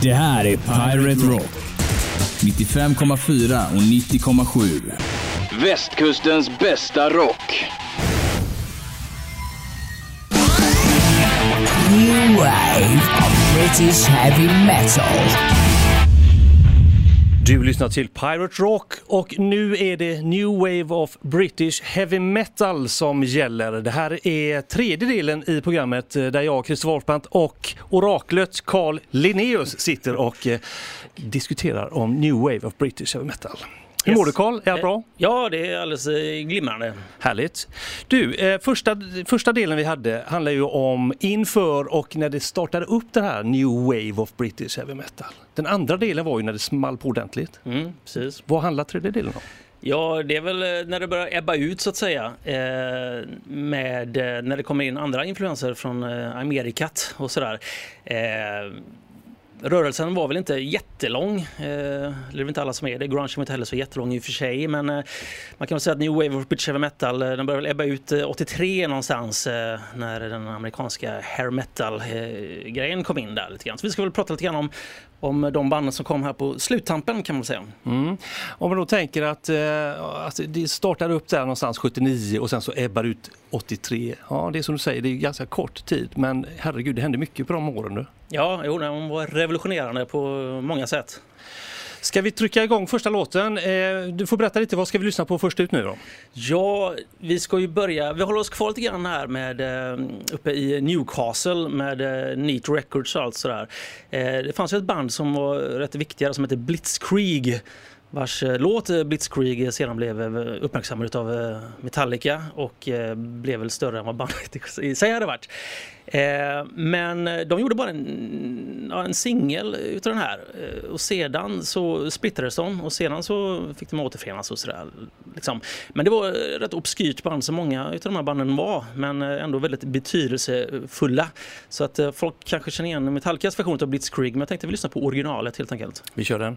Det här är Pirate Rock. 95,4 och 90,7. Västkustens bästa rock. New wave of British heavy metal. Du lyssnar till Pirate Rock och nu är det New Wave of British Heavy Metal som gäller. Det här är tredje delen i programmet eh, där jag, Christer Wolfbrandt och oraklet Carl Linnaeus sitter och eh, diskuterar om New Wave of British Heavy Metal. Hur mår du Carl? Är allt bra? Ja, det är alldeles eh, glimrande. Härligt. Du, eh, första, första delen vi hade handlar ju om inför och när det startade upp det här New Wave of British Heavy Metal. Den andra delen var ju när det small på ordentligt. Mm, precis. Vad handlar tredje delen om? Ja, det är väl eh, när det börjar ebba ut så att säga. Eh, med, eh, när det kommer in andra influenser från eh, Amerikat och sådär. Eh, Rörelsen var väl inte jättelång, eh, det är väl inte alla som är det. Grunge var inte heller så jättelång i och för sig. Men eh, man kan väl säga att New Wave of British Heavy Metal, eh, den började väl ebba ut eh, 83 någonstans eh, när den amerikanska hair metal-grejen eh, kom in där lite grann. Så vi ska väl prata lite grann om, om de banden som kom här på sluttampen kan man säga. Mm. Om man då tänker att, eh, att det startar upp där någonstans 79 och sen så ebbar ut 83. Ja, det är som du säger, det är ganska kort tid men herregud, det hände mycket på de åren nu. Ja, jo, den var revolutionerande på många sätt. Ska vi trycka igång första låten? Eh, du får berätta lite, vad ska vi lyssna på först ut nu då? Ja, vi ska ju börja, vi håller oss kvar lite grann här med eh, uppe i Newcastle med eh, Neat Records och allt sådär. Det fanns ju ett band som var rätt viktiga som heter Blitzkrieg vars eh, låt eh, Blitzkrieg eh, sedan blev uppmärksammad av Metallica och blev väl större än vad bandet i sig hade varit. Men de gjorde bara en, en singel utav den här och sedan så splittrades de och sedan så fick de återförenas och sådär. Liksom. Men det var ett rätt obskyrt band som många utav de här banden var men ändå väldigt betydelsefulla. Så att folk kanske känner igen Metallicas version av Blitzkrieg men jag tänkte vi lyssna på originalet helt enkelt. Vi kör den.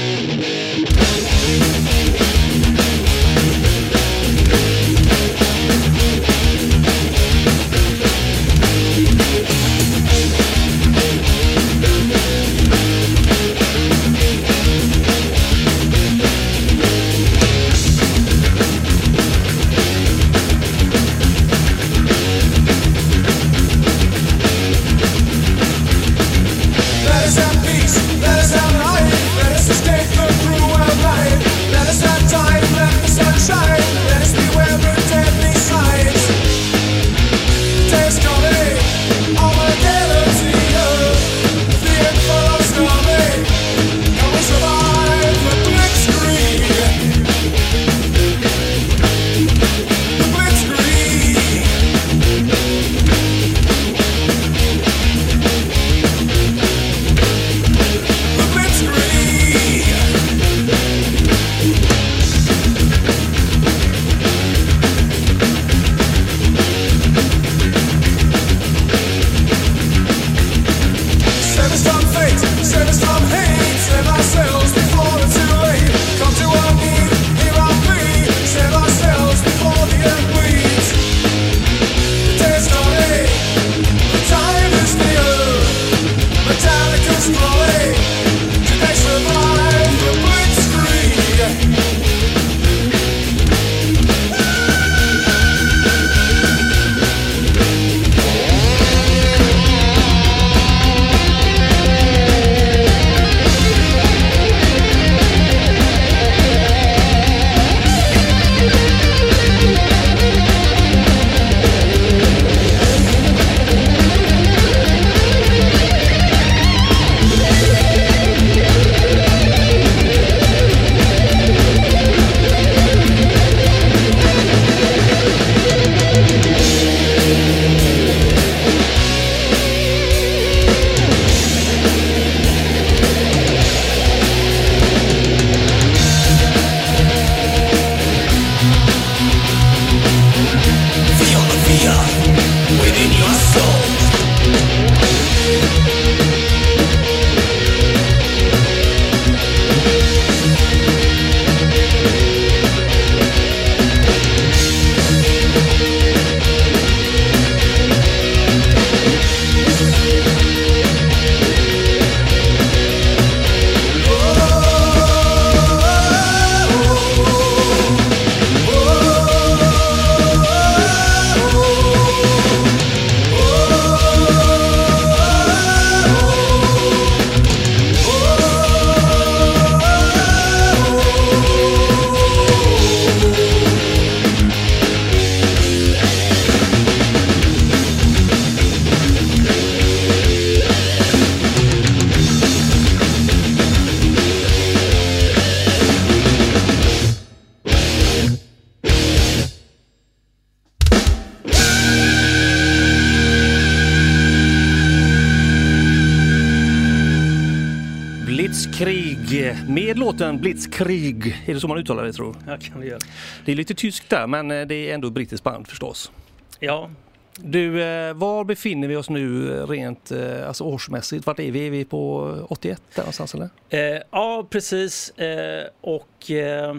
Låten Blitzkrieg. Är det så man uttalar det tror Jag kan det göra. Det är lite tyskt där men eh, det är ändå brittiskt band förstås. Ja, Du, eh, var befinner vi oss nu eh, rent alltså årsmässigt? Vart är vi? Är vi på 81 där någonstans eller? eh, ja precis. Eh, och eh,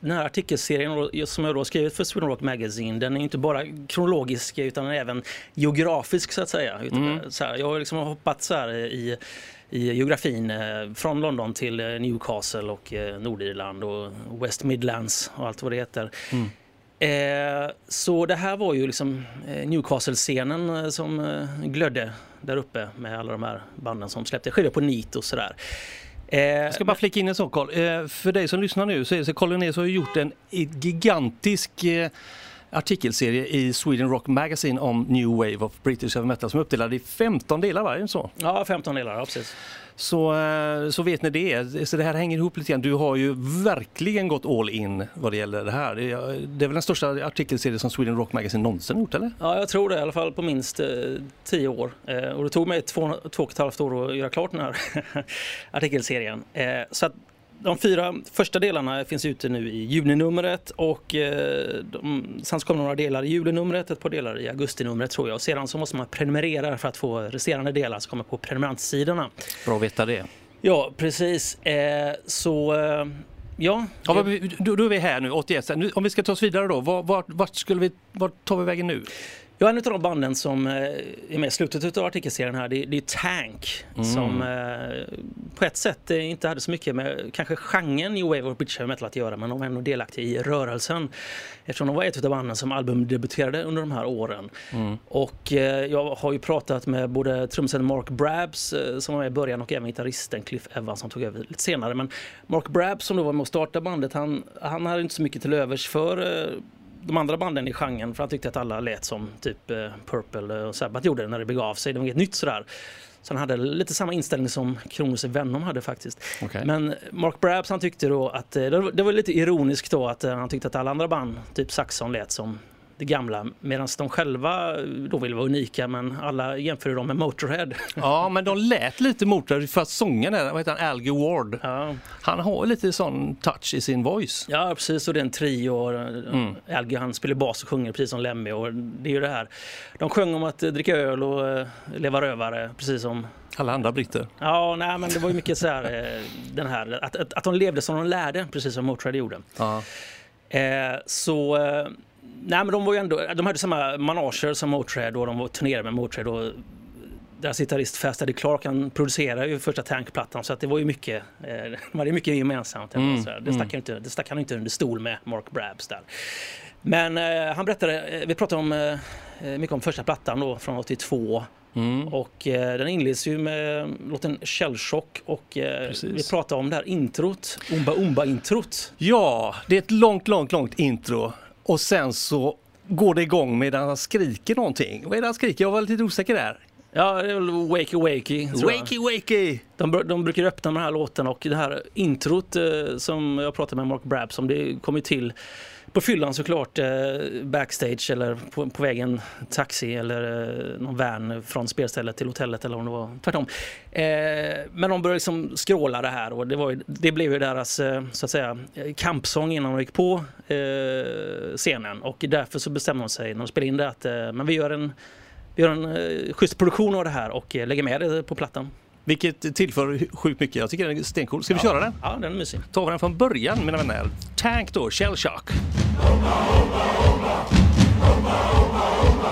den här artikelserien som jag då har skrivit för Sweden Rock Magazine, den är inte bara kronologisk utan även geografisk så att säga. Utan, så här, jag har liksom hoppat så här i i geografin eh, från London till eh, Newcastle och eh, Nordirland och West Midlands och allt vad det heter. Eh, så det här var ju liksom Newcastle-scenen som glödde där uppe med alla de här banden som släppte skivor på NIT och sådär. Jag ska bara flika in en sak Carl. För dig som lyssnar nu så är det så Carl Linnaeus har gjort en gigantisk artikelserie i Sweden Rock Magazine om New Wave of British Heavy Metal som är uppdelad i 15 delar varje så. Ja, 15 delar, ja, precis. Så, eh, så vet ni det. Så det här hänger ihop lite grann. Du har ju verkligen gått all in vad det gäller det här. Det är, det är väl den största artikelserie som Sweden Rock Magazine någonsin gjort eller? Ja, jag tror det i alla fall på minst eh, 10 år. Eh, och det tog mig två, två och ett halvt år att göra klart den här artikelserien. Eh, så att de fyra första delarna finns ute nu i juninumret och eh, de, sen så kommer några delar i julinumret, ett par delar i augustinumret tror jag. Och sedan så måste man prenumerera för att få resterande delar som kommer på prenumerantsidorna. Bra att veta det. Ja, precis. Eh, så eh, ja. Ja, då, då är vi här nu, 81. Så Nu, om vi ska ta oss vidare då, vart, vart, skulle vi, vart tar vi vägen nu? Ja, en av de banden som eh, är med i slutet av artikelserien här, det, det är Tank. Som eh, på ett sätt eh, inte hade så mycket med kanske genren New Wave och British Heavy Metal att göra, men de var ändå delaktiga i rörelsen. Eftersom de var ett av banden som albumdebuterade under de här åren. Och eh, jag har ju pratat med både trumsen Mark Brabs som var med i början och även gitarristen Cliff Evans som tog över lite senare. Men Mark Brabs som då var med och startade bandet, han, han hade inte så mycket till övers för de andra banden i genren för han tyckte att alla lät som typ eh, Purple och Sabbath gjorde när det begav sig. Det var inget nytt sådär. Så han hade lite samma inställning som Kronos Venom hade faktiskt. Okej. Men Mark Brabs han tyckte då att, eh, det var- det var lite ironiskt då att eh, han tyckte att alla andra band, typ Saxon lät som det gamla medan de själva då ville vara unika men alla jämförde dem med Motorhead. Ja, men de lät lite motor för att sången där, vad heter han, Algie Ward, Ja, han har lite sån touch i sin voice. ja precis och det är en trio och Mm. Alge han spelar bas och sjunger precis som Lemmy och det är ju det här. De sjöng om att eh, dricka öl och eh, leva rövare precis som Alla andra britter. Ja, nej, men det var ju mycket så här, eh, den här att, att, att de levde som de lärde, precis som Motörhead gjorde. Ja. Eh, så, eh, nej men de var ju ändå, de hade samma manager som Motörhead och de var turnerade med Motörhead och deras gitarrist Fast Eddie Clark han producerade ju första tankplattan så att det var ju mycket, eh, de hade mycket gemensamt. Mm, Så. Det, stack han inte, det stack han inte under stol med Mark Brabs där. Men eh, han berättade, eh, vi pratade om, eh, mycket om första plattan då från 82 Mm. och eh, den inleds ju med låten Shellshock och eh, vi pratar om det här introt, Umba Umba-introt. ja, det är ett långt, långt, långt intro och sen så går det igång medan han skriker någonting. Vad är det han skriker? Jag var lite osäker där. Ja, det är väl Wakey Wakey. Wakey, wakey! De, de brukar öppna med den här låten och det här introt eh, som jag pratade med Mark Brabs om, det kom ju till på fyllan såklart, eh, backstage eller på, på vägen taxi eller eh, någon van från spelstället till hotellet eller om det var tvärtom. Eh, men de började liksom skråla det här och det, var ju, det blev ju deras så att säga kampsång innan de gick på scenen och därför så bestämde de sig när de spelade in det att men vi gör en vi gör en eh, schysst produktion av det här och lägger med det på plattan. Vilket tillför sjukt mycket. Jag tycker den är stencool. Ska vi köra den? Ja, den är mysig. Tar vi den från början mina vänner. Tank då, Shellshock. Hey,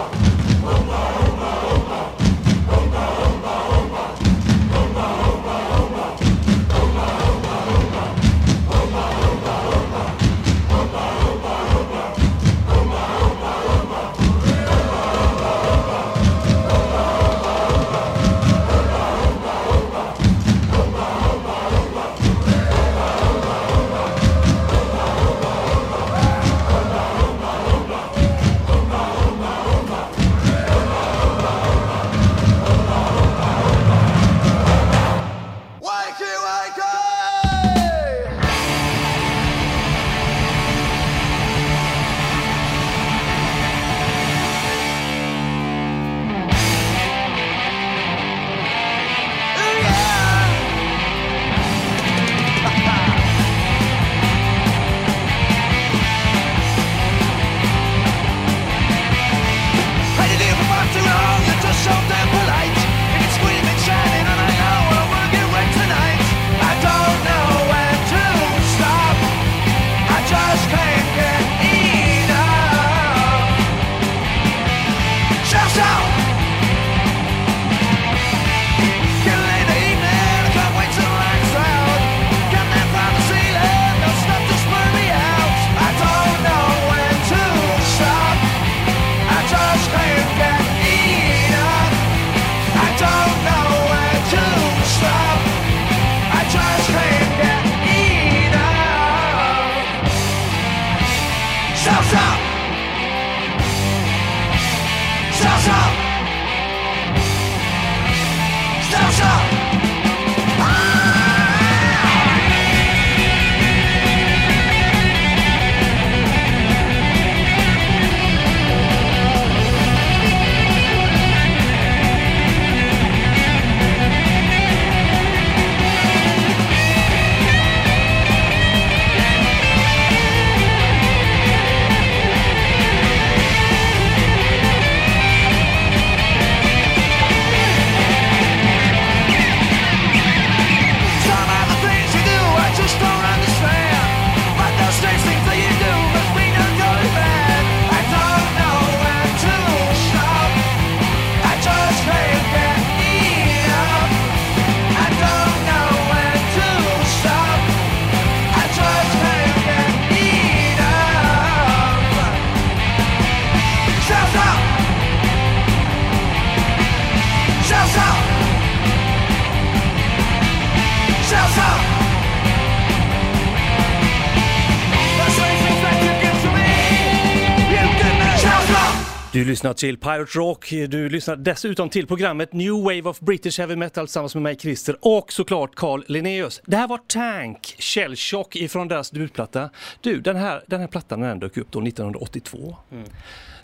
lyssnar till Pirate Rock. Du lyssnar dessutom till programmet New Wave of British Heavy Metal tillsammans med mig Christer och såklart Carl Linnaeus. Det här var Tank, Shell Shock ifrån deras debutplatta. Du, den här, den här plattan den dök upp då 1982.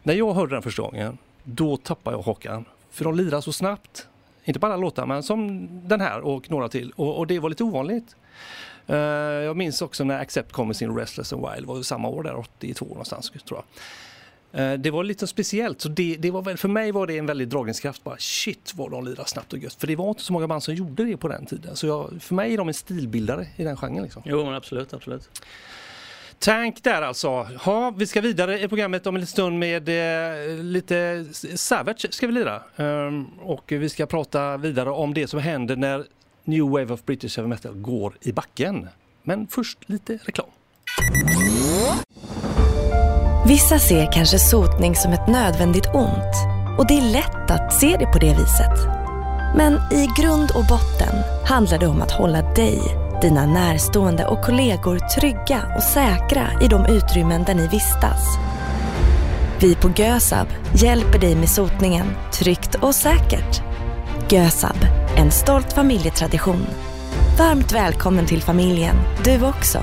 När jag hörde den första gången, då tappade jag hakan. För de lirar så snabbt. Inte på alla låtar, men som den här och några till. Och, och det var lite ovanligt. Eh, jag minns också när Accept kom med sin Restless and Wild, det var samma år där, 82 någonstans tror jag. Eh, Det var lite speciellt, så det, det var för mig var det en väldig dragningskraft. Bara shit vad de lirar snabbt och gött. För det var inte så många band som gjorde det på den tiden. Så jag, för mig är de en stilbildare i den genren. Liksom. Jo, men absolut, absolut. Tank där alltså. Ja, vi ska vidare i programmet om en liten stund med eh, lite Savage ska vi lira. Ehm, och vi ska prata vidare om det som händer när New Wave of British Heavy Metal går i backen. Men först lite reklam. Vissa ser kanske sotning som ett nödvändigt ont och det är lätt att se det på det viset. Men i grund och botten handlar det om att hålla dig, dina närstående och kollegor trygga och säkra i de utrymmen där ni vistas. Vi på Gösab hjälper dig med sotningen tryggt och säkert. Gösab, en stolt familjetradition. Varmt välkommen till familjen, du också.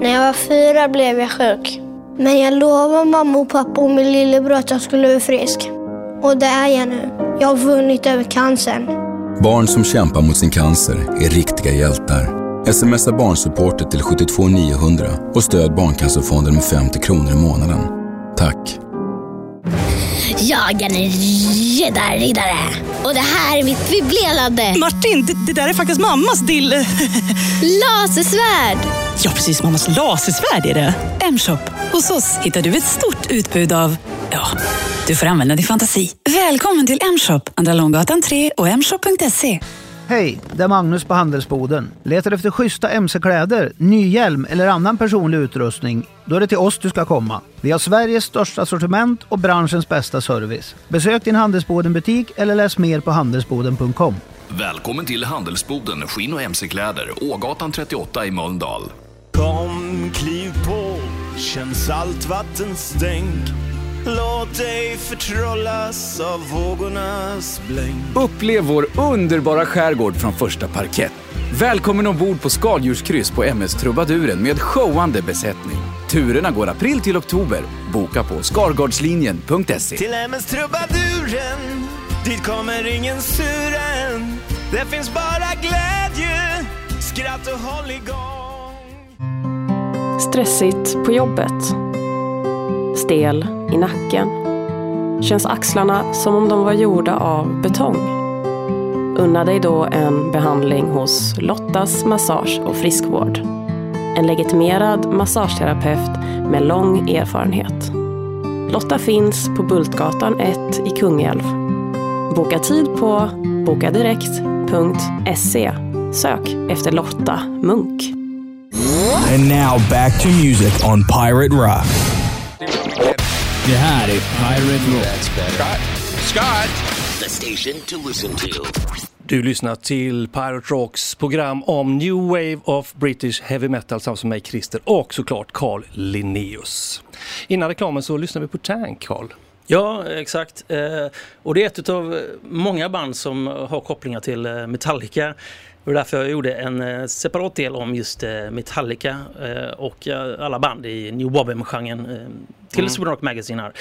När jag var fyra blev jag sjuk. Men jag lovade mamma och pappa och min lillebror att jag skulle bli frisk. Och det är jag nu. Jag har vunnit över cancern. Barn som kämpar mot sin cancer är riktiga hjältar. Smsa barnsupporter till 72 900 och stöd Barncancerfonden med 50 kronor i månaden. Tack! Jag är en riddarriddare och det här är mitt bibblelade Martin, det, det där är faktiskt mammas dill... lasersvärd. Ja, precis. Mammas lasersvärd är det. M-shop. Hos oss hittar du ett stort utbud av... Ja, du får använda din fantasi. Välkommen till M-shop. Andra Långgatan 3 och mshop.se. Hej, det är Magnus på Handelsboden. Letar efter schyssta mc-kläder, ny hjälm eller annan personlig utrustning? Då är det till oss du ska komma. Vi har Sveriges största sortiment och branschens bästa service. Besök din Handelsboden-butik eller läs mer på handelsboden.com. Välkommen till Handelsboden Skinn och MC-kläder, Ågatan 38 i Mölndal. Kom, kliv på, känn saltvattens stänk. Låt dig förtrollas av vågornas blänk. Upplev vår underbara skärgård från första parkett. Välkommen ombord på skaldjurskryss på MS Trubaduren med showande besättning. Turerna går april till oktober. Boka på skargardslinjen.se. Till MS Trubaduren, dit kommer ingen suren. Det finns bara glädje, skratt och håll igång. Stressigt på jobbet. Stel i nacken. Känns axlarna som om de var gjorda av betong. Unna dig då en behandling hos Lottas Massage och Friskvård. En legitimerad massageterapeut med lång erfarenhet. Lotta finns på Bultgatan 1 i Kungälv. Boka tid på bokadirekt.se. Sök efter Lotta Munk. And now back to music on Pirate Rock. Det här är Pirate Rock. Scott! Scott! The station to listen to. Du lyssnar till Pirate Rocks program om New Wave of British Heavy Metal tillsammans med mig Christer och såklart Carl Linnaeus. Innan reklamen så lyssnar vi på Tank, Carl. Ja, exakt. Eh, och det är ett av många band som har kopplingar till eh, Metallica. Det var därför jag gjorde en eh, separat del om just eh, Metallica eh, och alla band i New Wobben-genren eh, till Mm. Sweden Rock Magazine här.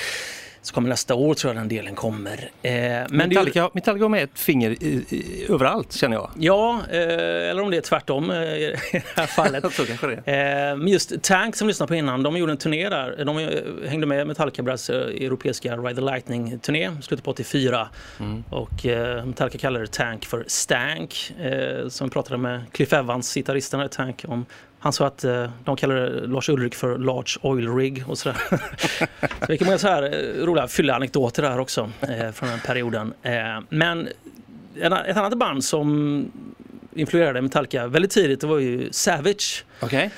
Så kommer nästa år tror jag den delen kommer. Eh, men det- Metallica, Metallica har med ett finger i, i, överallt känner jag. Ja, eh, eller om det är tvärtom eh, i det här fallet. Det Eh, men just Tank som lyssnade på innan, de gjorde en turné där. De eh, hängde med Metallica deras eh, europeiska Ride the Lightning-turné slutet på 84. Mm. Och Metallica kallade Tank för Stank. Som pratade med Cliff Evans, gitarristen i Tank, om. Han sa att eh, de kallade Lars Ulrik för Large Oil Rig och sådär. så vilka många så här eh, roliga fylla anekdoter där också eh, från den perioden. Men en, ett annat band som influerade Metallica väldigt tidigt det var ju Savage. Okej.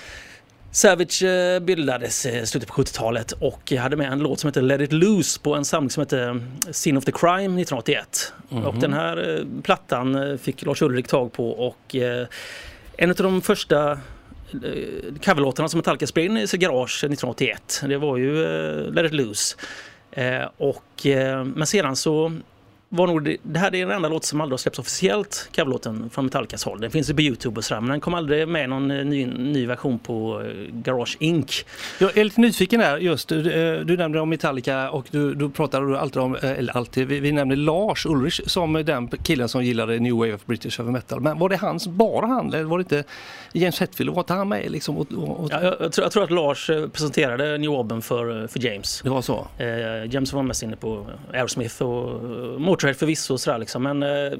Savage bildades i slutet på 70-talet och hade med en låt som heter Let It Loose på en samling som heter Sin of the Crime 1981. Mhm. Och den här plattan fick Lars Ulrik tag på och en av de första coverlåtarna som Metallica spelade in i sitt garage 1981 det var ju eh, Let It Loose. Eh, och, eh, men sedan så var nog det, det här är den enda låt som aldrig har släppts officiellt, coverlåten från Metallicas håll. Den finns ju på Youtube och sådär, men den kom aldrig med någon eh, ny, ny version på eh, Garage Inc. Jag är lite nyfiken där just, du, eh, du nämnde om Metallica och du, du pratade alltid om, eller alltid, vi, vi nämnde Lars Ulrich som den killen som gillade New Wave of British Heavy Metal. Men var det hans, bara han, eller var det inte James Hetfield, var inte han med liksom? Och, och. Ja, jag, jag, tror, jag tror att Lars presenterade New Album för, för James. Det var så? Eh, James var mest inne på Aerosmith och eh, Motörhead förvisso sådär liksom. Men eh,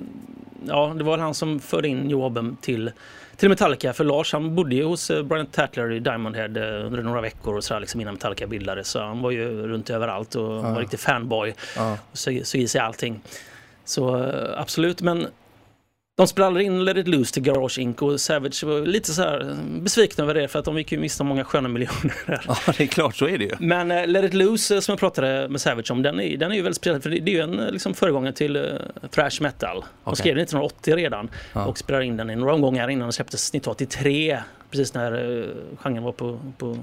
ja, det var han som förde in New Album till, till Metallica. För Lars han bodde ju hos eh, Brian Tatler i Diamond Head eh, under några veckor och sådär liksom innan Metallica bildades. Så han var ju runt överallt och Ja. var riktig fanboy. Ja. Och såg såg i sig allting. Så absolut, men de spelade in Let It Loose till Garage Inc och Savage var lite så här besvikna över det för att de gick ju miste om många sköna miljoner där. Ja, det är klart, så är det ju. Men eh, Let It Loose eh, som jag pratade med Savage om, den är, den är ju väldigt speciell för det, det är ju en eh, liksom, föregångare till uh, thrash metal. De Okej. skrev den 1980 redan Ja. och spelade in den i några omgångar innan den släpptes 1983. Precis när uh, genren var på, på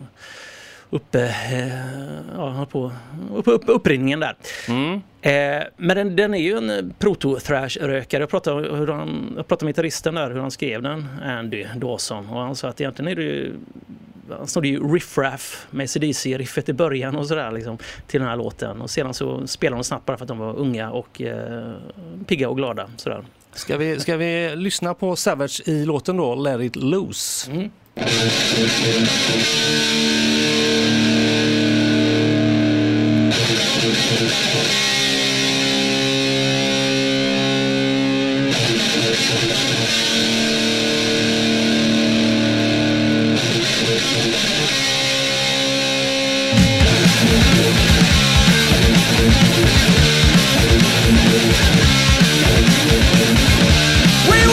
uppe, eh, ja, på, upp, upp, upprinningen där. Mm. Eh, men den, den är ju en proto-thrash-rökare. Jag pratade, hur han, jag pratade med gitarristen där, hur han skrev den, Andy Dawson. Och han sa att egentligen är det ju han snodde ju riff-raff med CDC-riffet i början och sådär liksom, till den här låten. Och sedan så spelade de snabbt bara för att de var unga och eh, pigga och glada. Sådär. Ska vi, ska vi lyssna på Savage i låten då, Let It Loose? Mm. We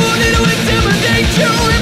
wanted to intimidate you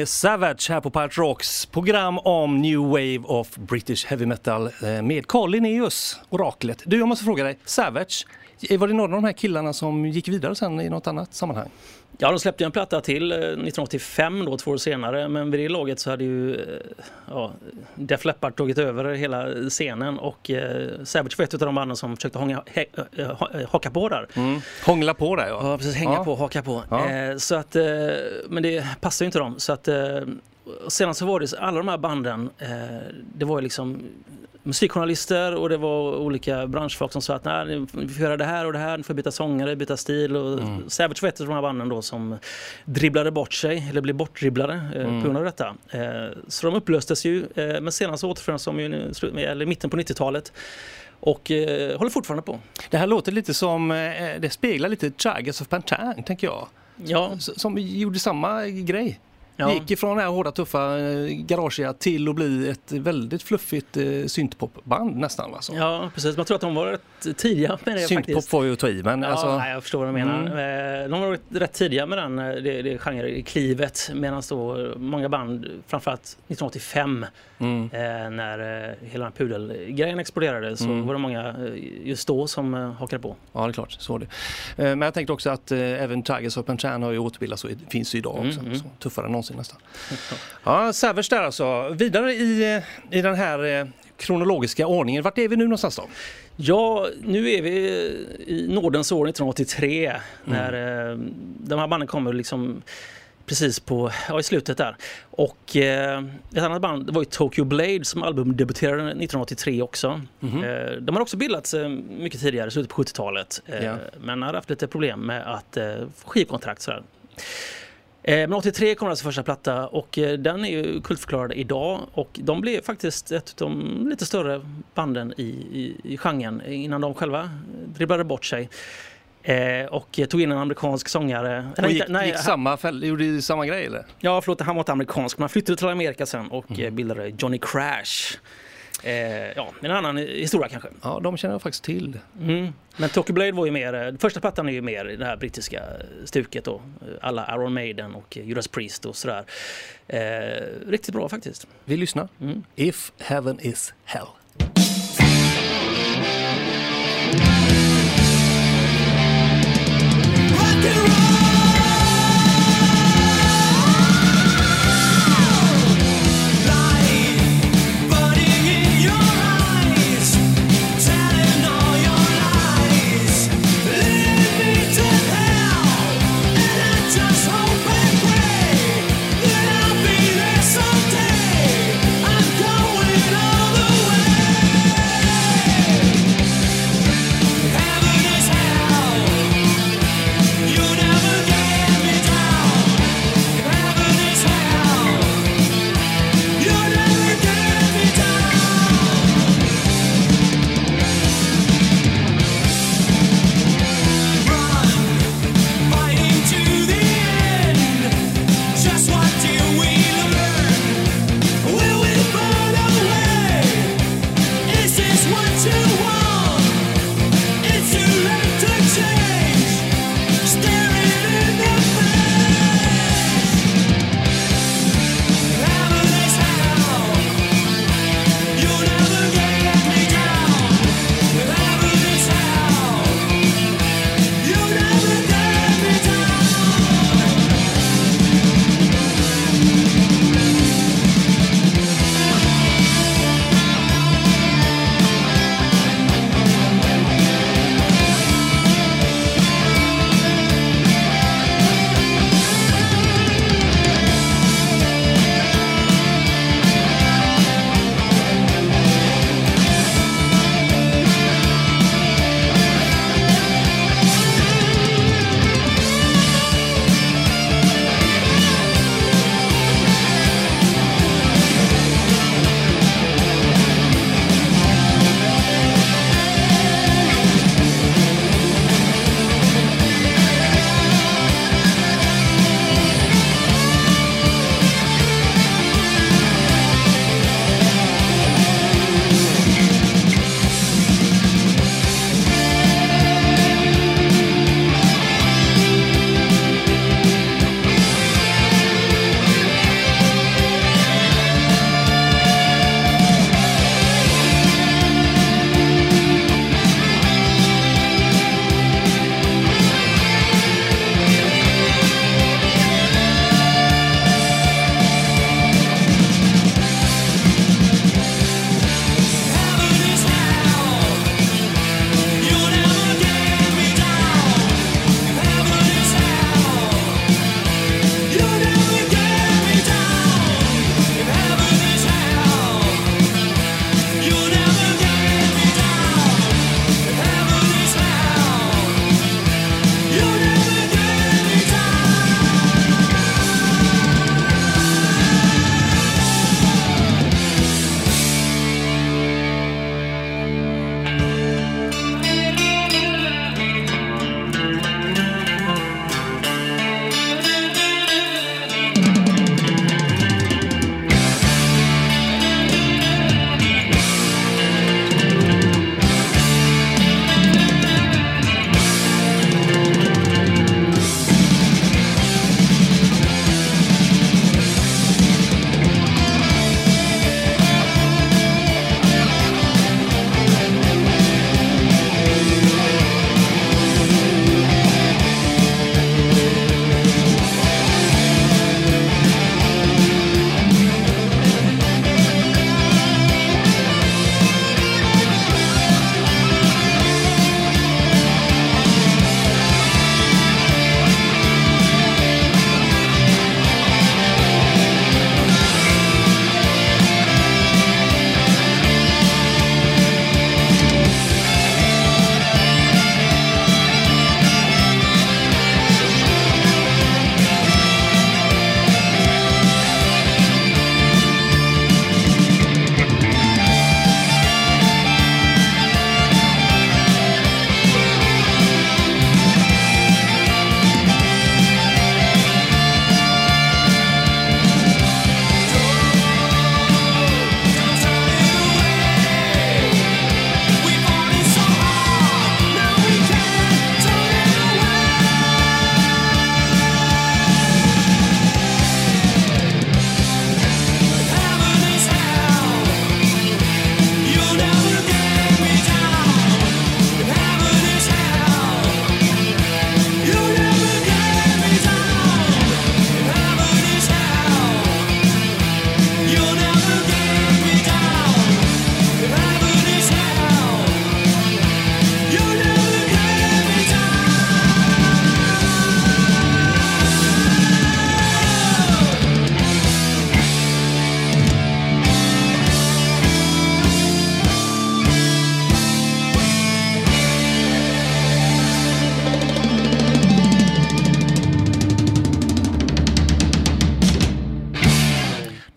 med Savage här på Pirate Rocks program om New Wave of British Heavy Metal eh, med Carl Linnaeus, oraklet. Du, jag måste fråga dig, Savage, var det någon av de här killarna som gick vidare sen i något annat sammanhang? Ja, de släppte en platta till eh, 1985 då, två år senare, men vid det laget så hade ju eh, ja, Def Leppard tagit över hela scenen och eh, Savage var ett av de banden som försökte hånga, he, eh, ha- eh, haka på där. Mm. Hångla på där ja. Ja, precis. Hänga Ja. på, haka på. Ja. Eh, så att, eh, men det passar ju inte dem. Så att, eh, sedan så var det alla de här banden, eh, det var ju liksom musikjournalister och det var olika branschfolk som sa att nej, vi får göra det här och det här, ni får byta sångare, byta stil. Och Mm. Savage var ett av de här banden då som dribblade bort sig, eller blev bortdribblade eh, Mm. på grund av detta. Eh, så de upplöstes ju, eh, men senast återförenades de ju eller mitten på 90-talet. Och eh, håller fortfarande på. Det här låter lite som, eh, det speglar lite Chagas of Pantang, tänker jag. Ja. S- Som gjorde samma grej. Ja. Gick ifrån det här hårda, tuffa, eh, garageiga till att bli ett väldigt fluffigt eh, syntpopband nästan. Alltså. Ja, precis. Man tror att de var rätt tidiga med det Syntpop faktiskt. får ju att ta i, men Ja, alltså... nej, jag förstår vad du menar. Eh, De var rätt tidiga med den, eh, det, det genreklivet medan då många band, framförallt 1985 Mm. eh, när eh, hela den pudelgrejen exploderade så Mm. var det många just då som eh, hakade på. Ja, det är klart. Så är det. Men jag tänkte också att även Tigers of Panchan har ju återbildats och finns ju idag Mm, också. mm. Så, tuffare än någonsin nästan. Ja, Savage där alltså. Vidare i, eh, i den här eh, kronologiska ordningen. Vart är vi nu någonstans då? Ja, nu är vi i nådens år 1983 Mm. när eh, de här banden kommer liksom precis på, ja, i slutet där. Och eh, ett annat band var ju Tokyo Blade som albumdebuterade 1983 också. Mhm. Eh, de har också bildats eh, mycket tidigare, slutet på 70-talet. Eh, Ja. Men har haft lite problem med att eh, få skivkontrakt sådär. Eh, Men 83 kom alltså första platta och eh, den är ju kultförklarad idag och de blev faktiskt ett av de lite större banden i, i, i genren innan de själva dribblade bort sig. Eh, och tog in en amerikansk sångare. Och gick, nej, gick samma fäll, gjorde samma grej eller? Ja, förlåt, han var inte amerikansk, han flyttade till Amerika sen och Mm. bildade Johnny Crash. Eh, ja, en annan historia kanske. Ja, de känner jag faktiskt till. Mm. Men Tokyo Blade var ju mer, eh, första plattan är ju mer det här brittiska stuket då. Alla Iron Maiden och Judas Priest och sådär. Eh, riktigt bra faktiskt. Vi lyssnar. Mm. If heaven is hell.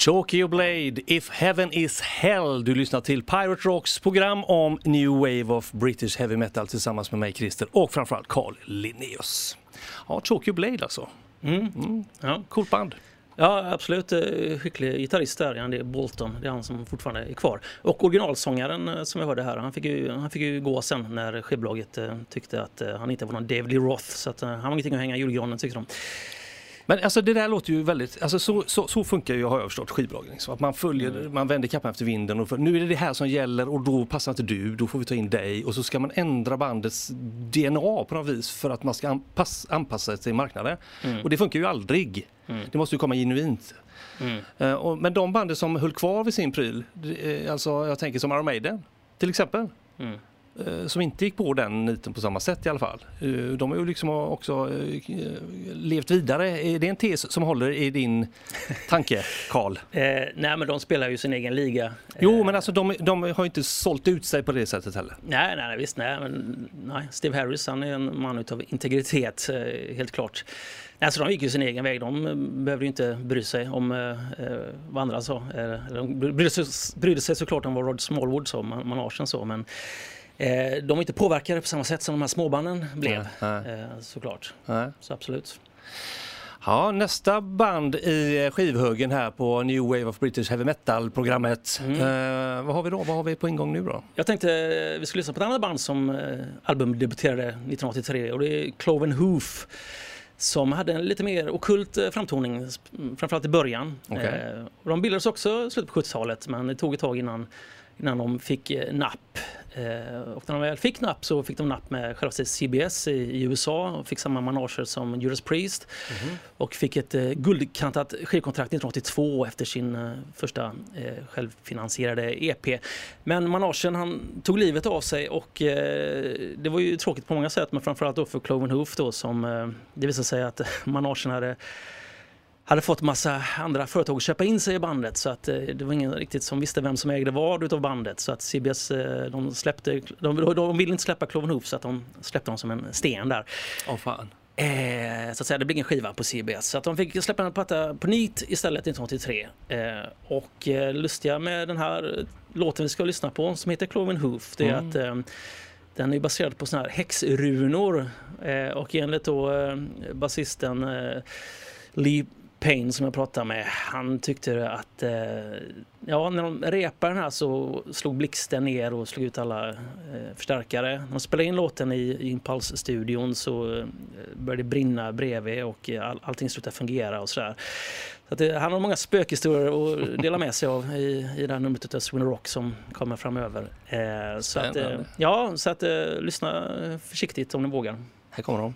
Chalky Blade, If Heaven Is Hell. Du lyssnar till Pirate Rocks program om New Wave of British Heavy Metal tillsammans med mig Christer och framförallt Carl Linnaeus. Ja, Chalky Blade alltså. Mm, mm. Ja. Coolt band. Ja, absolut. Eh, Skicklig gitarrist där, han, det är Bolton. Det är han som fortfarande är kvar. Och originalsångaren eh, som jag hörde här, han fick ju, han fick ju gå sen när skivbolaget eh, tyckte att han inte var någon David Lee Roth. Så att, han var ingenting att hänga i julgranen tyckte de. Men alltså det där låter ju väldigt, alltså så, så, så funkar ju har jag förstått skivbolagen. Liksom. Att man följer, Mm. man vänder kappan efter vinden och för, nu är det det här som gäller och då passar inte du, då får vi ta in dig och så ska man ändra bandets DNA på något vis för att man ska anpass, anpassa sig till marknaden. Mm. Och det funkar ju aldrig. Mm. Det måste ju komma genuint. Mm. Eh, och, men de banden som höll kvar vid sin pryl, eh, alltså jag tänker som Iron Maiden till exempel. Eh, Som inte gick på den niten på samma sätt i alla fall. Eh, De har ju liksom också eh, levt vidare. Är det en tes som håller i din tanke, Karl? Eh, nej, men de spelar ju sin egen liga. Jo, men alltså de, de har inte sålt ut sig på det sättet heller. Nej, nej, visst, nej, men nej. Steve Harris, han är en man utav integritet, helt klart. Nej, så de gick ju sin egen väg. De eh, behövde ju inte bry sig om eh, vad andra sa. De brydde sig, brydde sig såklart om vad Rod Smallwood sa, man- managen så, men eh, de var inte påverkade på samma sätt som de här småbanden blev, Nej, Eh, såklart. Nej. Så absolut. Ja, nästa band i skivhögen här på New Wave of British Heavy Metal-programmet. Mm. Eh, vad har vi då? Vad har vi på ingång nu då? Jag tänkte vi skulle lyssna på ett annat band som eh, albumdebuterade 1983 och det är Cloven Hoof som hade en lite mer okult eh, framtoning, framförallt i början. Okej. Eh, de bildades också i slutet på 70-talet men det tog ett tag innan, innan de fick eh, napp. Eh, och när de väl fick napp så fick de napp med självaste CBS i, i USA och fick samma manager som Judas Priest och fick ett eh, guldkantat skivkontrakt 1982 efter sin eh, första eh, självfinansierade EP. Men managen han tog livet av sig och eh, det var ju tråkigt på många sätt men framförallt då för Cloven Hoof då som eh, det visade sig att managen hade hade fått massa andra företag att köpa in sig i bandet så att eh, det var ingen riktigt som visste vem som ägde vad utav bandet så att CBS eh, de släppte, de, de ville inte släppa Cloven Hoof så att de släppte dem som en sten där. Åh fan. Eh, så att säga, det blev ingen skiva på CBS. Så att de fick släppa en platta på NEAT istället 1983. Eh, och eh, lustiga med den här låten vi ska lyssna på som heter Cloven Hoof det är Mm. att eh, den är baserad på såna här häxrunor eh, och enligt då eh, basisten eh, Lee Payne som jag pratade med, han tyckte att eh, ja, när de repade den här så slog blixten ner och slog ut alla eh, förstärkare. När de spelade in låten i, i Impulse-studion så eh, började det brinna bredvid och eh, all, allting slutade fungera och sådär. Så det, han har många spökhistorier att dela med sig av i, i det här numret av Swin Rock som kommer framöver. Eh, så att, eh, ja, så att eh, lyssna försiktigt om ni vågar. Här kommer de.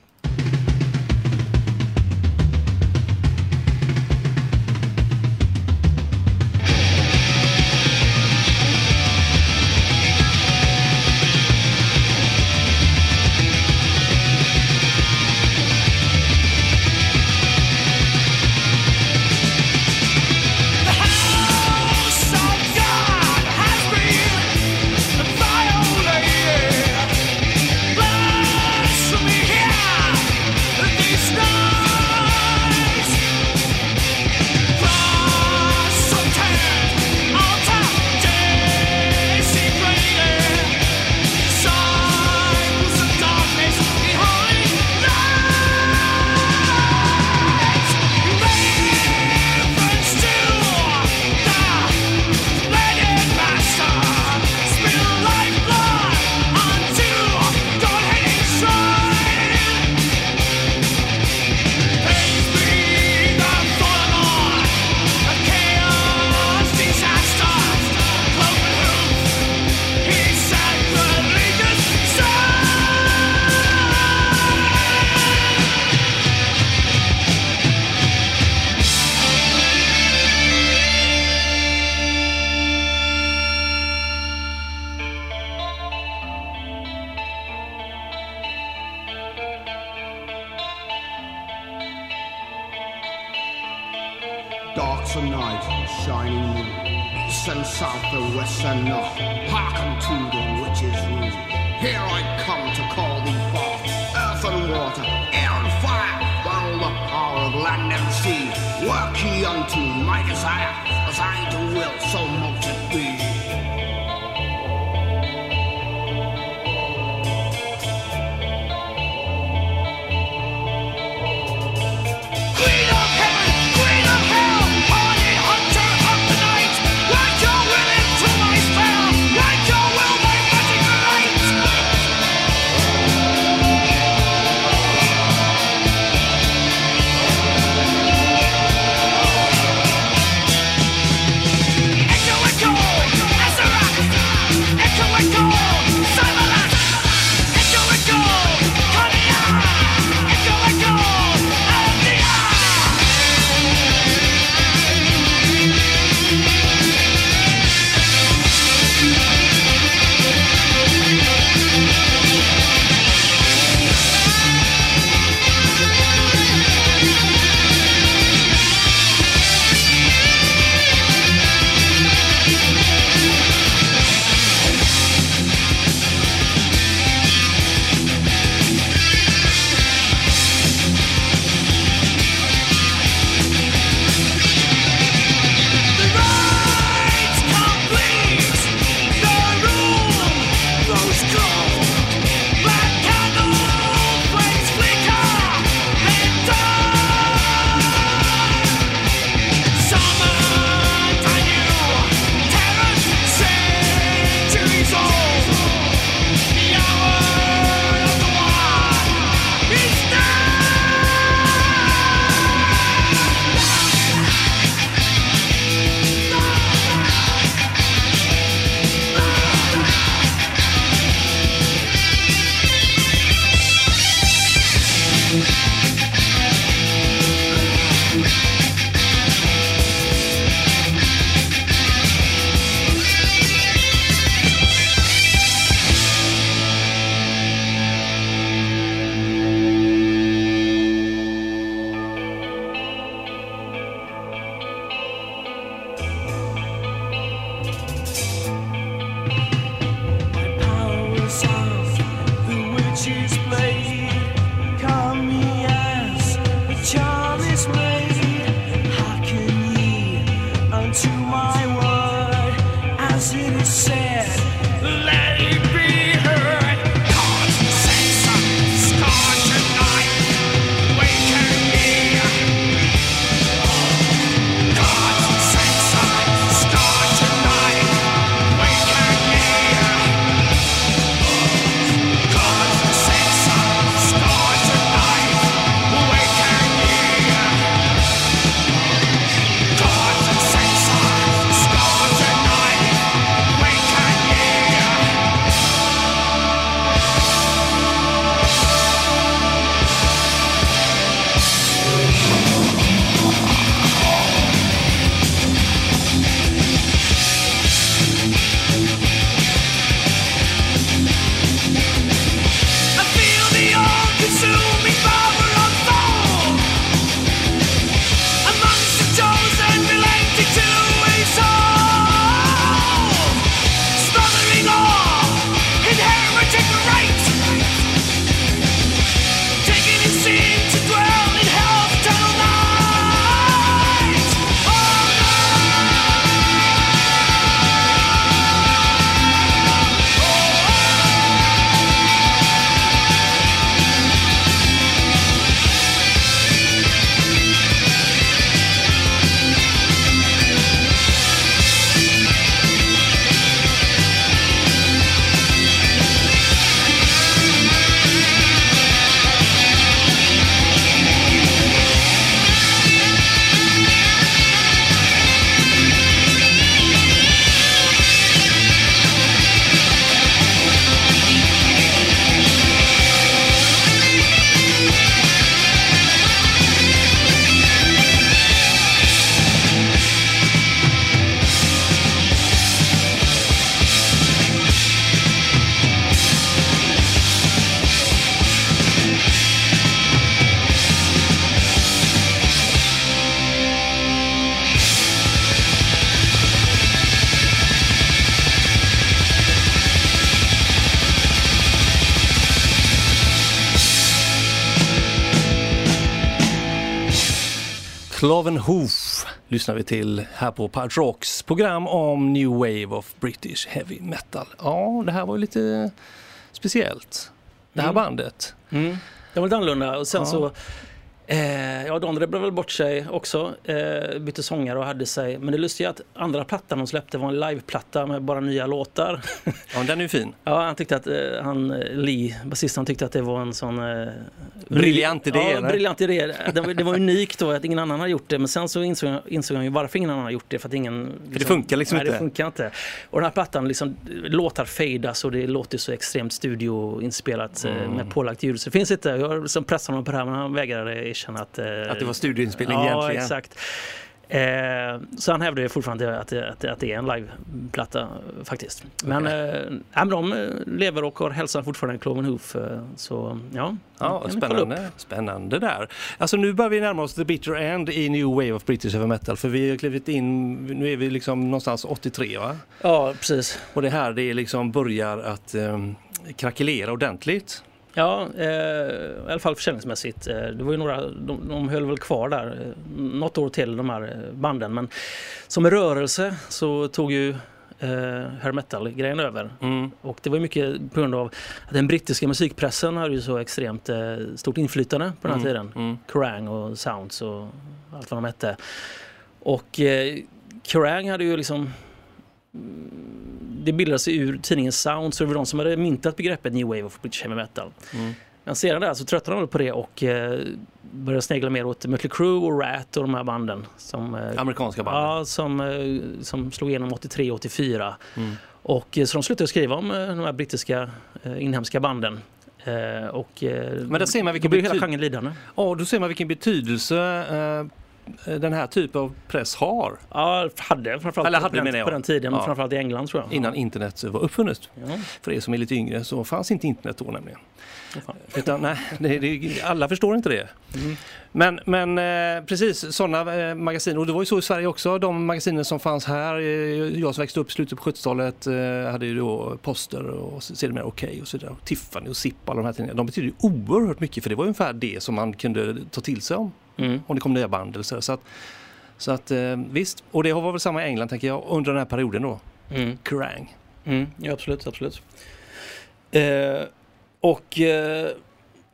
my desire, assigned to will so much to be. Cloven Hoof lyssnar vi till här på Pulse Rocks program om New Wave of British Heavy Metal. Ja, det här var ju lite speciellt. Det här Mm. bandet. Mm. Det var lite annorlunda och sen Ja. så Eh, ja, de drev väl bort sig också, eh, bytte sångare och hade sig. Men det lustiga är att andra plattan de släppte var en liveplatta med bara nya låtar. Ja, den är ju fin. Ja, han tyckte att, eh, han, eh, Lee, basisten, tyckte att det var en sån... Eh, Briljant idé, Ja, eller? briljant idé. Det var, det var unikt då att ingen annan har gjort det. Men sen så insåg, jag- insåg han ju varför ingen annan har gjort det. För att ingen... det funkar liksom nej, inte. det funkar inte. Och den här plattan, liksom, låtar fejdas och det låter så extremt studioinspelat eh, Mm. med pålagt ljud. Så det finns inte, jag har liksom pressat honom på det här men han vägrade erkänna att... eh, Att det var studioinspelning ja, egentligen. exakt. Eh, så han hävdar ju fortfarande att det, att, att det är en liveplatta eh, faktiskt. Men, eh, nej, men de eh, lever och har hälsan fortfarande i Cloven Hoof. Eh, så ja, Ja, spännande. Spännande där. Alltså nu börjar vi närma oss the bitter end i New Wave of British Heavy Metal. För vi har klivit in, nu är vi liksom någonstans 83 va? Ja, precis. Och det här det liksom börjar att um, krackelera ordentligt. Ja, eh, i alla fall försäljningsmässigt. Eh, det var ju några, de, de höll väl kvar där eh, något år till de här eh, banden. Men som rörelse så tog ju eh, hair metal-grejen över. Mm. Och det var mycket på grund av att den brittiska musikpressen hade ju så extremt eh, stort inflytande på den här Mm, tiden. Kerrang och Sounds och allt vad de hette. Och eh, Kerrang hade ju liksom mm, det bildade sig ur tidningen Sound så det var de som hade myntat begreppet New Wave of British Heavy Metal. Mm. Men sedan där så tröttnade de på det och eh, började snegla mer åt Mötley Crüe och Rat och de här banden. Som, eh, Amerikanska banden. Ja, som, eh, som slog igenom 83-84. Mm. Och eh, så de slutade skriva om eh, de här brittiska eh, inhemska banden. Och, Men där ser man vilken då blir hela genren lidande. Ja, då ser man vilken betydelse den här typen av press har. Ja, hade framförallt Eller på, hade, den, menar jag. på den tiden, men Ja. framförallt i England tror jag. Innan internet var uppfunnet. Ja. För er som är lite yngre så fanns inte internet då nämligen. Utan, nej, det, det, alla förstår inte det. Mm. Men, men eh, precis sådana eh, magasin, och det var ju så i Sverige också, de magasiner som fanns här, eh, jag som växte upp i slutet på 70-talet eh, hade ju då Poster och sedermera Okej och så vidare, och Tiffany och Zipp alla de här tidningarna. De betyder ju oerhört mycket för det var ungefär det som man kunde ta till sig om, Mm. om det kom nya band eller så. Så att, så att visst, och det var väl samma i England tänker jag under den här perioden då, Mm. Kerrang. Mm, ja, absolut, absolut. Eh, och eh,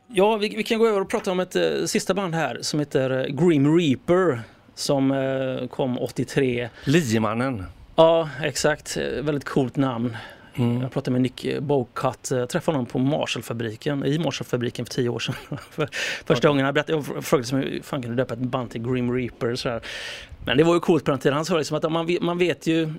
ja, vi, vi kan gå över och prata om ett eh, sista band här som heter eh, Grim Reaper som eh, kom 83. Liemannen. Ja, exakt. Väldigt coolt namn. Mm. Jag pratade med Nick Bocat, jag träffade honom på Marshallfabriken, i Marshallfabriken för tio år sedan. för första gången jag berättade, jag frågade mig hur fan kan du döpa ett band till Grim Reaper? Så här. Men det var ju coolt på den tiden. Han sa liksom att man man vet ju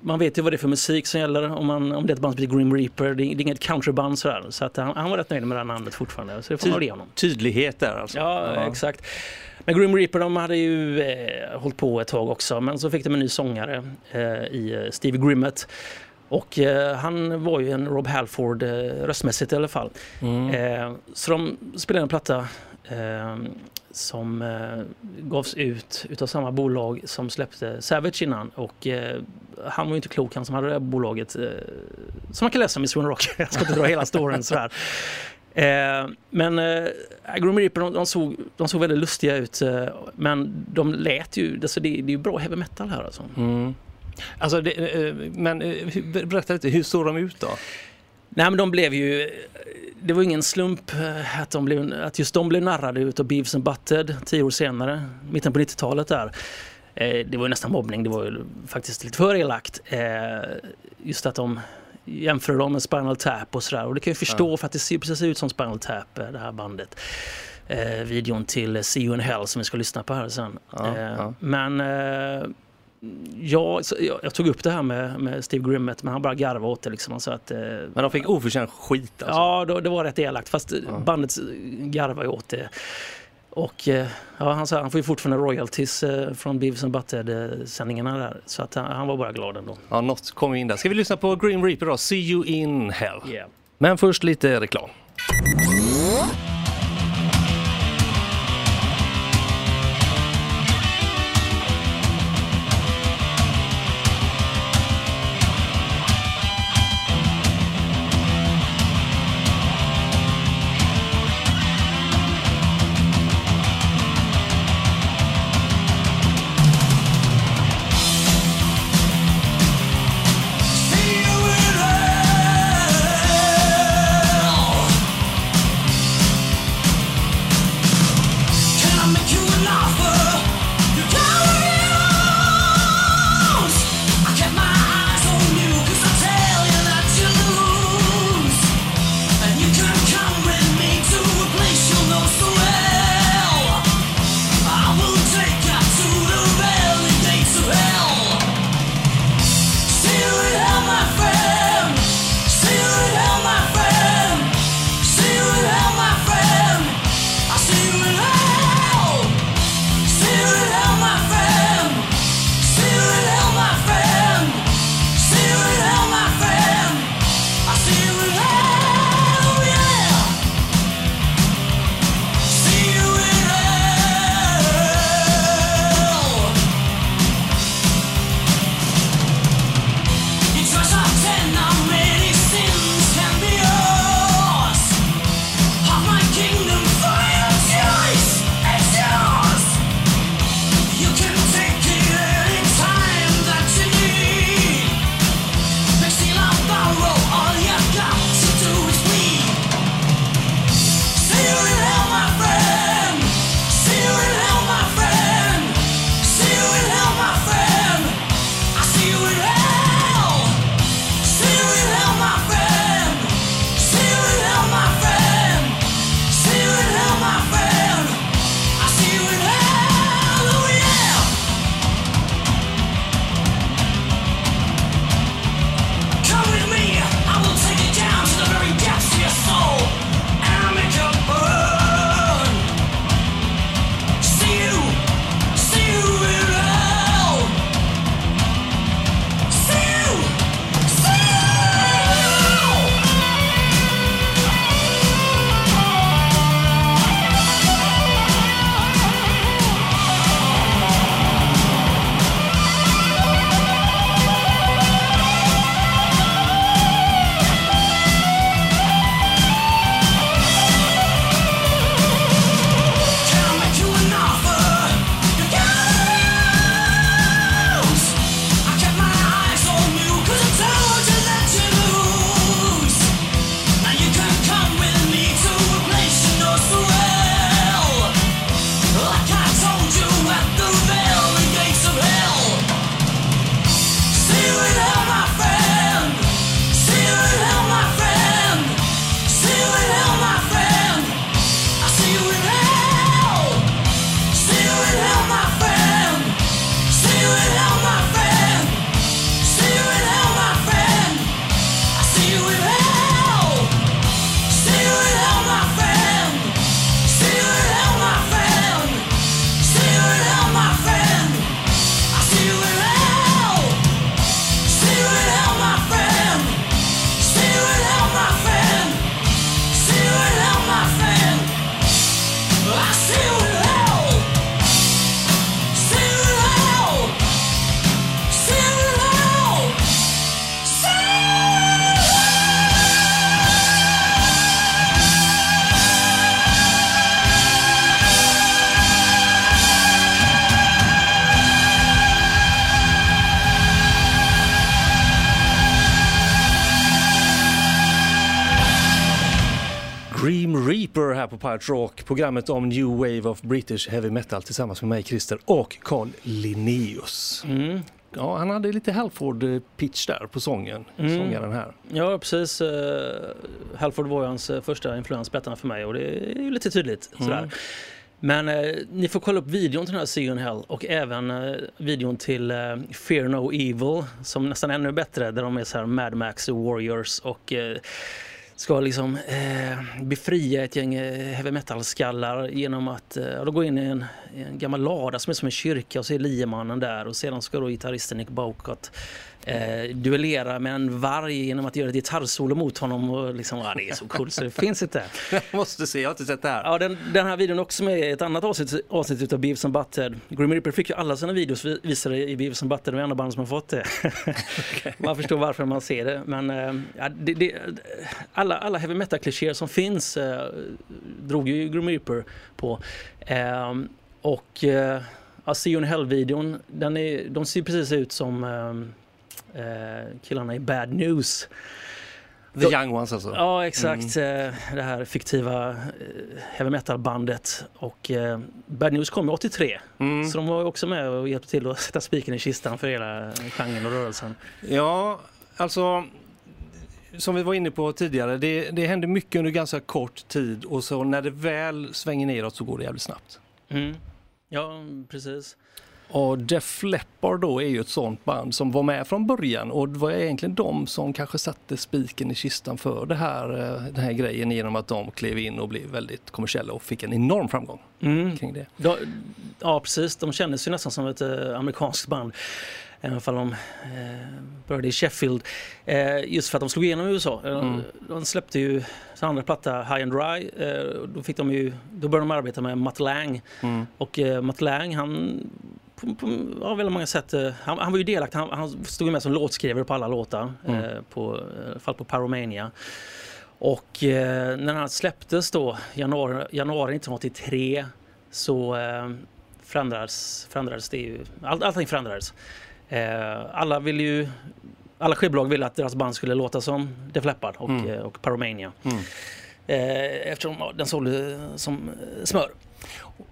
man vet ju vad det är för musik som gäller om, man, om det är ett band som heter Grim Reaper. Det är, det är inget countryband sådär. Så att han, han var rätt nöjd med det namnet fortfarande. Så det får man ge honom. Tydlighet där alltså. Ja, exakt. Men Grim Reaper de hade ju eh, hållit på ett tag också. Men så fick de en ny sångare eh, i eh, Steve Grimmett. Och eh, han var ju en Rob Halford eh, röstmässigt i alla fall. Mm. Eh, så de spelade en platta eh, som eh, gavs ut utav samma bolag som släppte Savage innan. Och eh, han var ju inte klok, han som hade det här bolaget. Eh, som man kan läsa om i Swin Rock. Jag ska inte dra hela storyn sådär. Eh, men eh, Grim Reaper de, de, såg, de såg väldigt lustiga ut. Eh, men de lät ju, alltså det, det är ju bra heavy metal här alltså. Mm. Alltså, det, eh, eh men eh, berätta lite, hur såg de ut då? Nej men de blev ju, det var ingen slump eh, att, de blev, att just de blev narrade utav Beavis and Butthead tio år senare, mitten på 90-talet där. Eh, Det var ju nästan mobbning, det var ju faktiskt lite för elakt. Eh, Just att de jämförde dem med Spinal Tap och sådär. Och det kan jag förstå för att det ser ju precis ut som Spinal Tap, det här bandet. Eh, videon till See You in Hell som vi ska lyssna på här sen. Ja, Eh, ja. Men eh, ja, så jag, jag tog upp det här med, med Steve Grimmett men han bara garvade åt det liksom. Sa att, eh, Men de fick oförtjänt skit alltså? Ja, då, det var rätt elakt. Fast bandet garvar ju åt det. Och eh, ja, han sa han får ju fortfarande royalties eh, från Beavis and Butthead-sändningarna där. Så att han, han var bara glad ändå. Ja, något kom in där. Ska vi lyssna på Grim Reaper då? See you in hell. Yeah. Men först lite reklam. Pirate Rock, programmet om New Wave of British Heavy Metal tillsammans med mig Christer och Carl Linnaeus. Mm. Ja, han hade lite Halford-pitch där på sången, Mm. sångaren här. Ja, precis. Uh, Halford var ju hans eh, första influens på för mig och det är ju lite tydligt. Mm. Sådär. Men eh, ni får kolla upp videon till den här See Hell och även eh, videon till eh, Fear No Evil som nästan ännu bättre där de är så här Mad Max Warriors och eh, ska liksom eh, befria ett gäng eh, heavy metal-skallar genom att eh, de går in i en, en gammal lada som är som en kyrka och så är liemannen där och sedan ska då gitarristen Nick Bocott eh, duellera med en varg genom att göra ett gitarrsolo mot honom och liksom, ja, det är så coolt så det finns inte. Jag måste se, jag har inte sett det här. Ja, den, den här videon också med ett annat avsnitt, avsnitt utav Beavis and Butthead. Grim Reaper fick ju alla sina videos vi- visade i Beavis and Butthead, de enda band som har fått det. man förstår varför man ser det, men eh, det, det, alla, alla heavy metal-klichéer som finns eh, drog ju Grim Reaper på. Eh, och eh, ja, See You in Hell-videon, den är, de ser precis ut som eh, eh, killarna i Bad News. The Young Ones alltså? Ja, exakt. eh, Det här fiktiva eh, heavy metal-bandet. Och eh, Bad News kom ju 83. Mm. Så de var också med och hjälpte till att sätta spiken i kistan för hela genren och rörelsen. Ja, alltså som vi var inne på tidigare, det, det händer mycket under ganska kort tid och så när det väl svänger neråt så går det jävligt snabbt. Mm. Ja, precis. Och Def Leppard då är ju ett sånt band som var med från början och det var egentligen de som kanske satte spiken i kistan för det här, eh, den här grejen genom att de klev in och blev väldigt kommersiella och fick en enorm framgång Mm. kring det. De, ja, precis. De kändes ju nästan som ett eh, amerikanskt band. Även om de eh, började i Sheffield. Eh, just för att de slog igenom i USA. Eh, Mm. De släppte ju sin andra platta High and Dry. Eh, då, fick de ju, då började de arbeta med Mutt Lang. Mm. Och eh, Mutt Lang, han på, på ja, väldigt många sätt, eh, han, han var ju delaktig. Han, han stod med som låtskrivare på alla låtar. Mm. Eh, på, eh, i alla fall på Pyromania. Och eh, när han släpptes då, januari, januari 1983, så eh, förändrades, förändrades det ju. All, allting förändrades. Eh, alla ville ju, alla skivbolag ville att deras band skulle låta som Def Leppard och, Mm. eh, och Pyromania. Mm. Eh, eftersom den sålde som smör.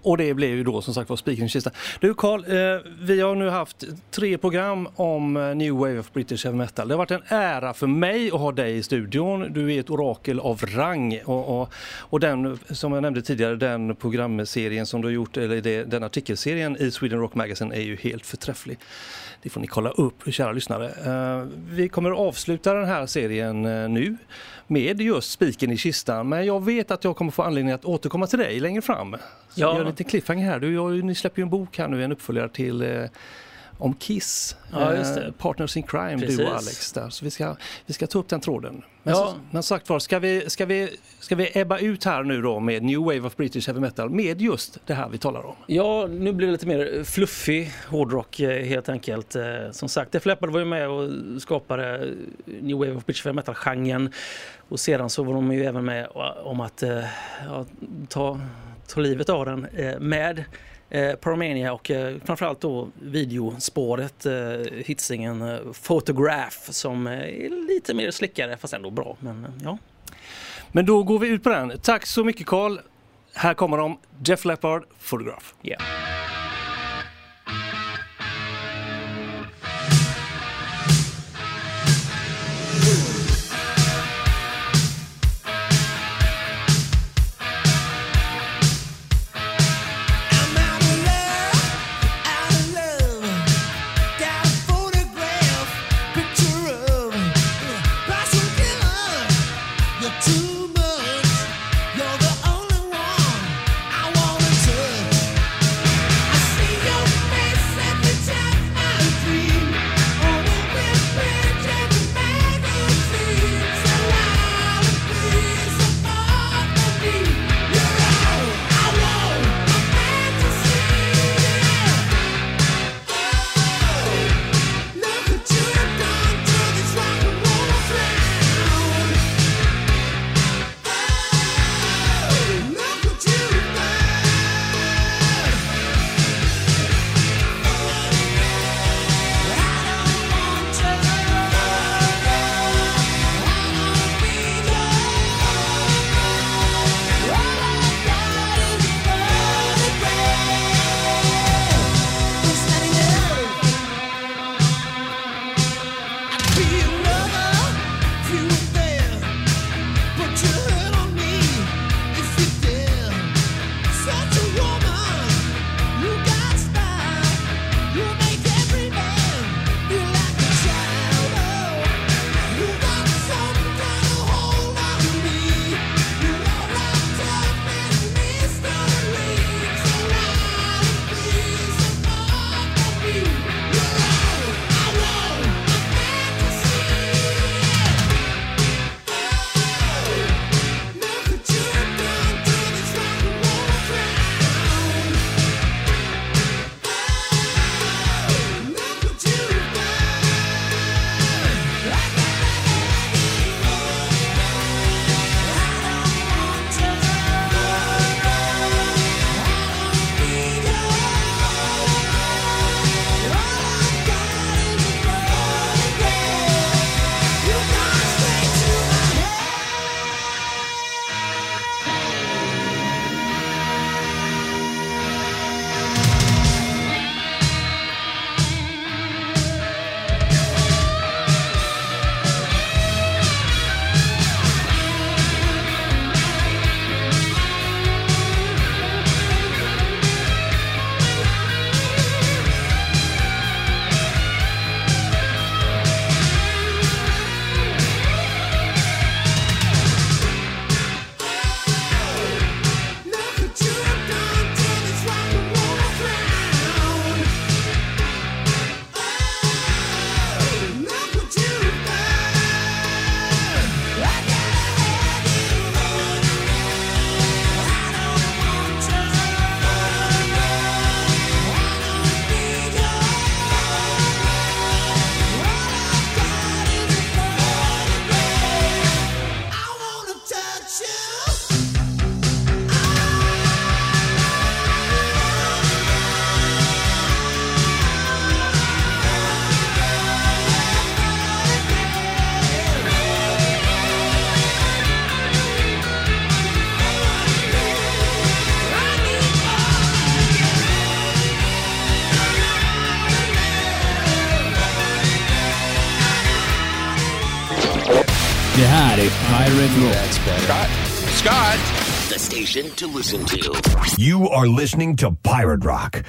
Och det blev ju då som sagt var spiken i kistan. Du Carl, eh, vi har nu haft tre program om eh, New Wave of British Heavy Metal. Det har varit en ära för mig att ha dig i studion. Du är ett orakel av rang. Och, och, och den, som jag nämnde tidigare, den programserien som du har gjort, eller det, den artikelserien i Sweden Rock Magazine är ju helt förträfflig. Det får ni kolla upp, kära lyssnare. Eh, vi kommer att avsluta den här serien eh, nu med just spiken i kistan. Men jag vet att jag kommer få anledning att återkomma till dig längre fram. Så Ja. gör en liten cliffhanger här. Du, jag, ni släpper ju en bok här nu, en uppföljare till eh, om Kiss. Ja. Eh, Partners in Crime, du Precis. och Alex där. Så vi ska, vi ska ta upp den tråden. Men, Ja. så, men sagt var, ska vi, ska, vi, ska vi ebba ut här nu då med New Wave of British Heavy Metal med just det här vi talar om? Ja, nu blir det lite mer fluffig hårdrock eh, helt enkelt. Eh, Som sagt, Def Leppard var ju med och skapade New Wave of British Heavy Metal-genren. Och sedan så var de ju även med om att eh, ja, ta, ta livet av den eh, med eh, Pyromania och eh, framförallt då videospåret, eh, hitsingen eh, Photograph som eh, är lite mer slickare fast ändå bra. Men eh, ja. Men då går vi ut på den. Tack så mycket Carl. Här kommer de, Jeff Leppard, Photograph. Yeah. You're the station to listen to. You are listening to Pirate Rock,